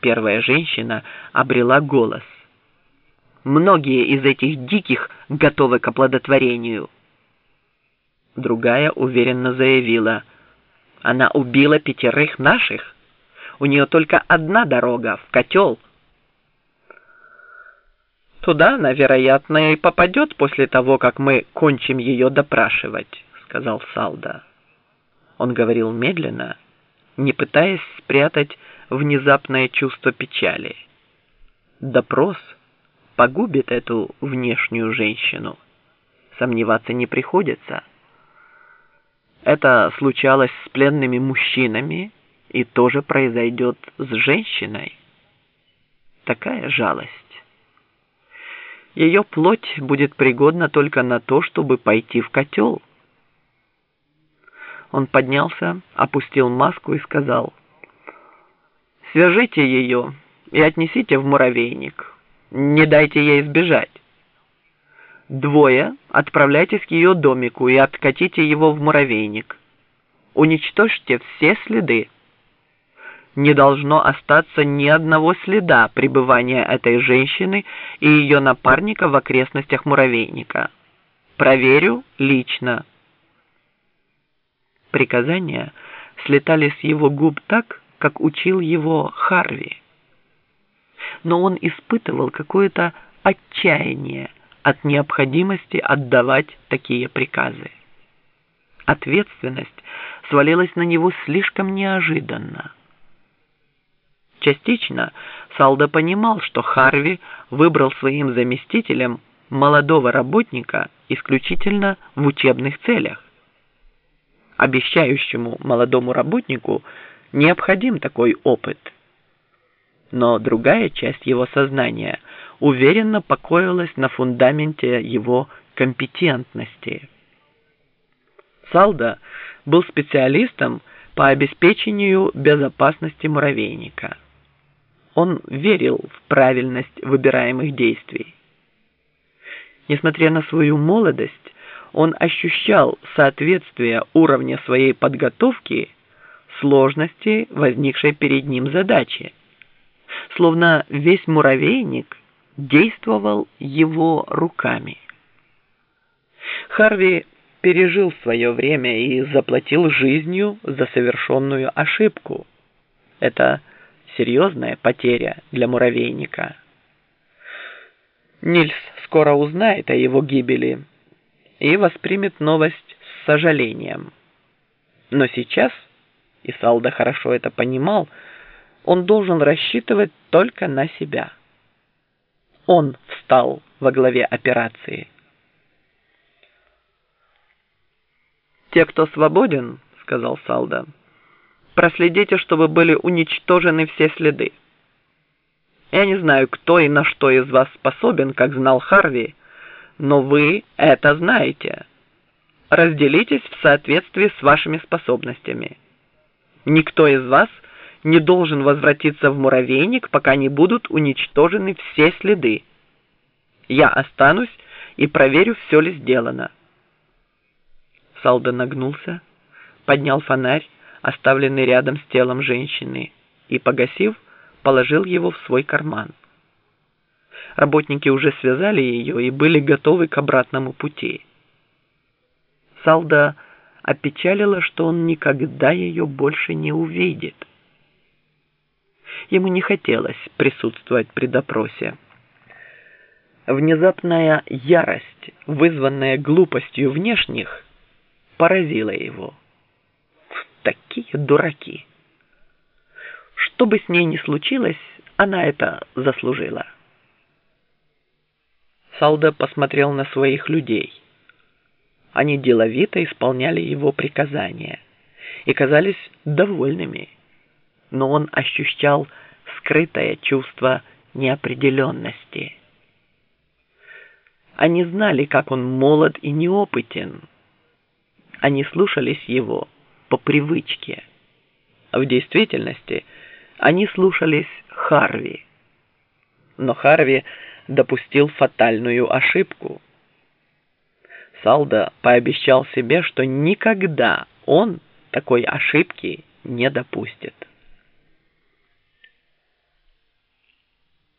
первая женщина обрела голос. Многие из этих диких готовы к оплодотворению. Другая уверенно заявила, она убила пятерых наших. У нее только одна дорога, в котел. Туда она, вероятно, и попадет после того, как мы кончим ее допрашивать, сказал Салда. Он говорил медленно, не пытаясь спрятать внезапное чувство печали. Допрос погубит эту внешнюю женщину. Сомневаться не приходится. Это случалось с пленными мужчинами и тоже произойдет с женщиной. Такая жалость. Ее плоть будет пригодна только на то, чтобы пойти в котел. Он поднялся, опустил маску и сказал, «Свяжите ее и отнесите в муравейник. Не дайте ей сбежать. Двое отправляйтесь к ее домику и откатите его в муравейник. Уничтожьте все следы. Не должно остаться ни одного следа пребывания этой женщины и ее напарника в окрестностях муравейника. Проверю лично. Приказания слетали с его губ так, как учил его Харви. Но он испытывал какое-то отчаяние от необходимости отдавать такие приказы. Ответственность свалилась на него слишком неожиданно. Частично Салда понимал, что Харви выбрал своим заместителем молодого работника исключительно в учебных целях. Обещающему молодому работнику необходим такой опыт. Но другая часть его сознания уверенно покоилась на фундаменте его компетентности. Салда был специалистом по обеспечению безопасности муравейника. Он верил в правильность выбираемых действий. Несмотря на свою молодость, он ощущал соответствие уровня своей подготовки сложности, возникшей перед ним задачи. Словно весь муравейник действовал его руками. Харви пережил свое время и заплатил жизнью за совершенную ошибку. Это серьезная потеря для муравейника. Нильс скоро узнает о его гибели и воспримет новость с сожалением. Но сейчас, и Салда хорошо это понимал, он должен рассчитывать только на себя. Он встал во главе операции. «Те, кто свободен, — сказал Салда, — проследите, чтобы были уничтожены все следы. Я не знаю, кто и на что из вас способен, как знал Харви, но вы это знаете. Разделитесь в соответствии с вашими способностями. Никто из вас не должен возвратиться в муравейник, пока не будут уничтожены все следы. Я останусь и проверю, все ли сделано». Салда нагнулся, поднял фонарь, оставленный рядом с телом женщины, и, погасив, положил его в свой карман. Работники уже связали ее и были готовы к обратному пути. Салда опечалила, что он никогда ее больше не увидит. Ему не хотелось присутствовать при допросе. Внезапная ярость, вызванная глупостью внешних, поразила его. Такие дураки. Что бы с ней ни случилось, она это заслужила. Салда посмотрел на своих людей. Они деловито исполняли его приказания и казались довольными, но он ощущал скрытое чувство неопределенности. Они знали, как он молод и неопытен, они слушались его по привычке. А в действительности они слушались Харви. Но Харви допустил фатальную ошибку. Салда пообещал себе, что никогда он такой ошибки не допустит.